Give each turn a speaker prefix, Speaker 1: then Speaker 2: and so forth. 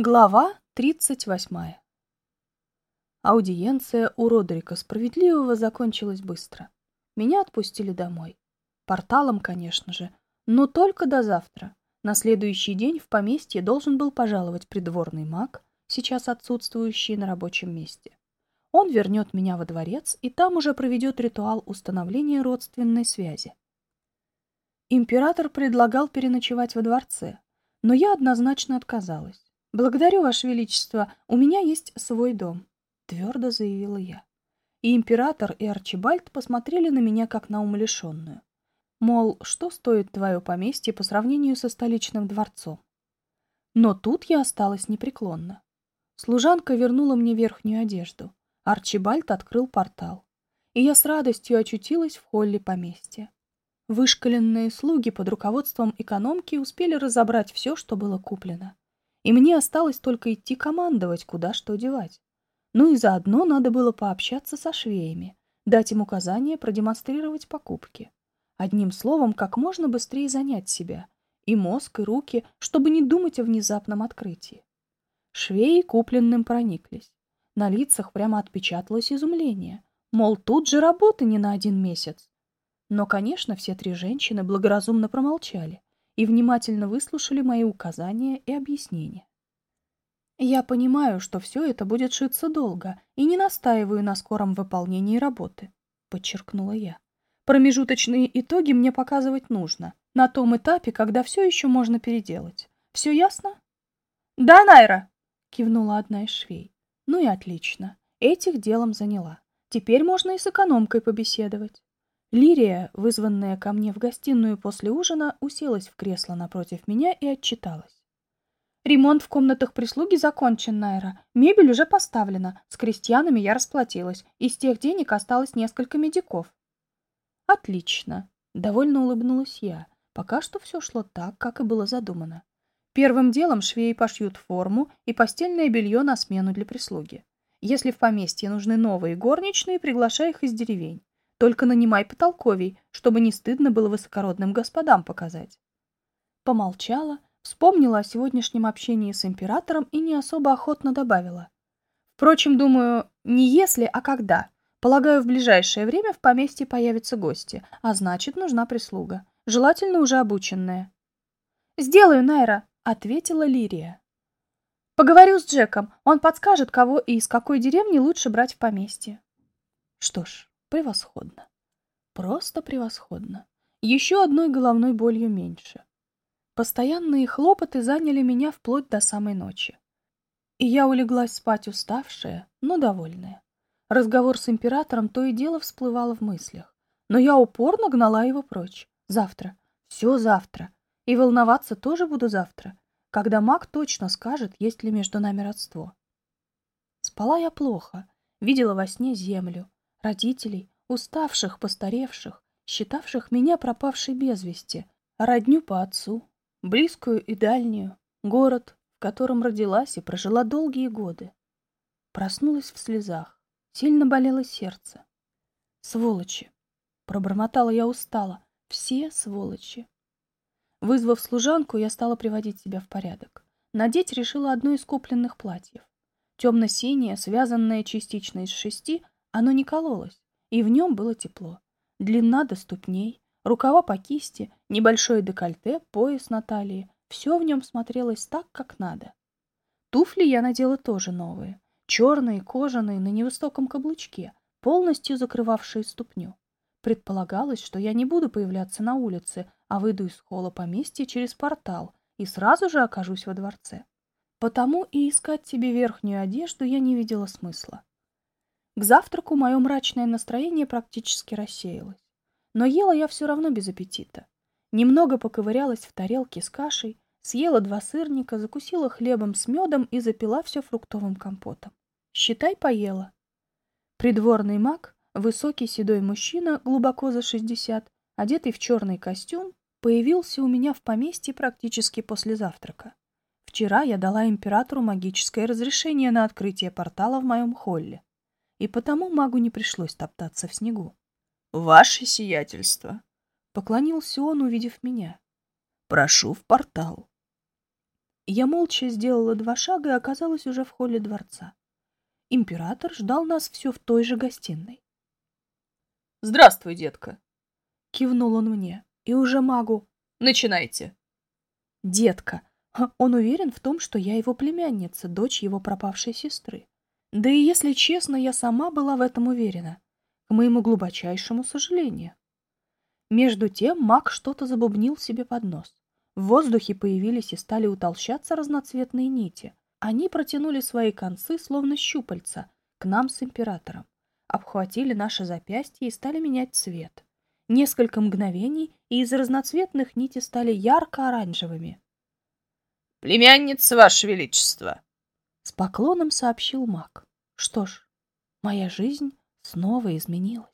Speaker 1: Глава 38. Аудиенция у Родрика Справедливого закончилась быстро. Меня отпустили домой. Порталом, конечно же, но только до завтра. На следующий день в поместье должен был пожаловать придворный маг, сейчас отсутствующий на рабочем месте. Он вернет меня во дворец и там уже проведет ритуал установления родственной связи. Император предлагал переночевать во дворце, но я однозначно отказалась. «Благодарю, Ваше Величество, у меня есть свой дом», — твердо заявила я. И император, и Арчибальд посмотрели на меня, как на умалишенную. Мол, что стоит твое поместье по сравнению со столичным дворцом? Но тут я осталась непреклонна. Служанка вернула мне верхнюю одежду. Арчибальд открыл портал. И я с радостью очутилась в холле поместья. Вышкаленные слуги под руководством экономки успели разобрать все, что было куплено и мне осталось только идти командовать, куда что девать. Ну и заодно надо было пообщаться со швеями, дать им указания продемонстрировать покупки. Одним словом, как можно быстрее занять себя, и мозг, и руки, чтобы не думать о внезапном открытии. Швеи купленным прониклись. На лицах прямо отпечаталось изумление. Мол, тут же работы не на один месяц. Но, конечно, все три женщины благоразумно промолчали и внимательно выслушали мои указания и объяснения. Я понимаю, что все это будет шиться долго, и не настаиваю на скором выполнении работы, подчеркнула я. Промежуточные итоги мне показывать нужно, на том этапе, когда все еще можно переделать. Все ясно? Да, Найра, кивнула одна из швей. Ну и отлично. Этих делом заняла. Теперь можно и с экономкой побеседовать. Лирия, вызванная ко мне в гостиную после ужина, уселась в кресло напротив меня и отчиталась. «Ремонт в комнатах прислуги закончен, Найра. Мебель уже поставлена. С крестьянами я расплатилась. Из тех денег осталось несколько медиков». «Отлично», — довольно улыбнулась я. Пока что все шло так, как и было задумано. Первым делом швеи пошьют форму и постельное белье на смену для прислуги. Если в поместье нужны новые горничные, приглашай их из деревень. Только нанимай потолковей, чтобы не стыдно было высокородным господам показать. Помолчала, вспомнила о сегодняшнем общении с императором и не особо охотно добавила. Впрочем, думаю, не если, а когда. Полагаю, в ближайшее время в поместье появятся гости, а значит, нужна прислуга. Желательно уже обученная. «Сделаю, Найра», — ответила Лирия. «Поговорю с Джеком. Он подскажет, кого и из какой деревни лучше брать в поместье». Что ж, Превосходно. Просто превосходно. Еще одной головной болью меньше. Постоянные хлопоты заняли меня вплоть до самой ночи. И я улеглась спать уставшая, но довольная. Разговор с императором то и дело всплывало в мыслях. Но я упорно гнала его прочь. Завтра. Все завтра. И волноваться тоже буду завтра, когда маг точно скажет, есть ли между нами родство. Спала я плохо. Видела во сне землю, родителей, уставших, постаревших, считавших меня пропавшей без вести, родню по отцу, близкую и дальнюю, город, в котором родилась и прожила долгие годы. Проснулась в слезах, сильно болело сердце. Сволочи! Пробормотала я устало. Все сволочи. Вызвав служанку, я стала приводить себя в порядок. Надеть решила одно из купленных платьев. Темно-синее, связанное частично из шести, оно не кололось, и в нем было тепло. Длина до ступней, рукава по кисти, небольшое декольте, пояс на талии. Все в нем смотрелось так, как надо. Туфли я надела тоже новые. Черные, кожаные, на невысоком каблучке, полностью закрывавшие ступню. Предполагалось, что я не буду появляться на улице, а выйду из холла поместья через портал и сразу же окажусь во дворце. Потому и искать себе верхнюю одежду я не видела смысла. К завтраку мое мрачное настроение практически рассеялось. Но ела я все равно без аппетита. Немного поковырялась в тарелке с кашей, съела два сырника, закусила хлебом с медом и запила все фруктовым компотом. Считай, поела. Придворный маг, высокий седой мужчина, глубоко за шестьдесят, одетый в черный костюм, появился у меня в поместье практически после завтрака. Вчера я дала императору магическое разрешение на открытие портала в моем холле и потому магу не пришлось топтаться в снегу. «Ваше сиятельство!» — поклонился он, увидев меня. «Прошу в портал». Я молча сделала два шага и оказалась уже в холле дворца. Император ждал нас все в той же гостиной.
Speaker 2: «Здравствуй, детка!»
Speaker 1: — кивнул он мне. И уже магу.
Speaker 2: «Начинайте!»
Speaker 1: «Детка!» Он уверен в том, что я его племянница, дочь его пропавшей сестры. Да и, если честно, я сама была в этом уверена, к моему глубочайшему сожалению. Между тем маг что-то забубнил себе под нос. В воздухе появились и стали утолщаться разноцветные нити. Они протянули свои концы, словно щупальца, к нам с императором, обхватили наши запястья и стали менять цвет. Несколько мгновений, и из разноцветных нити стали ярко-оранжевыми.
Speaker 2: «Племянница, Ваше Величество!»
Speaker 1: Поклоном сообщил маг. Что ж, моя жизнь снова изменилась.